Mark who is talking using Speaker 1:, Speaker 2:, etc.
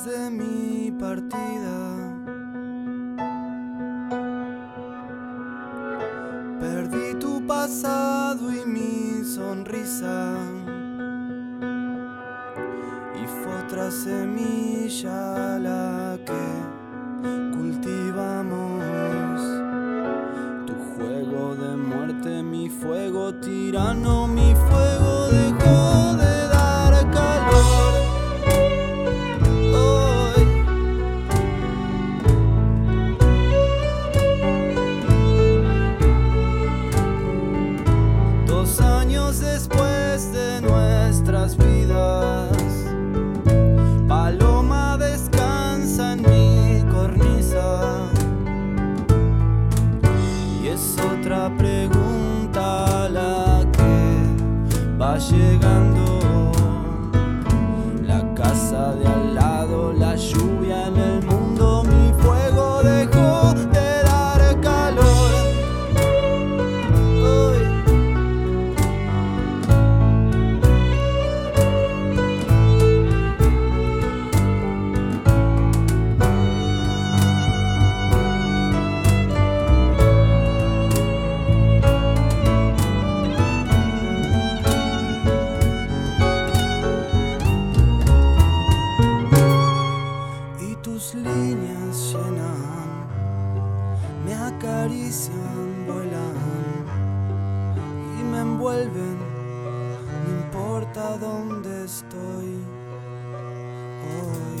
Speaker 1: de mi partida. Perdí tu pasado y mi sonrisa. Y fue otra semilla la que cultivamos. Tu juego de muerte, mi fuego tirano, mi fuego dejó es otra pregunta la que va llegando. Tus líneas llenan, me acarician, vuelan y me envuelven, no importa dónde estoy. Oh.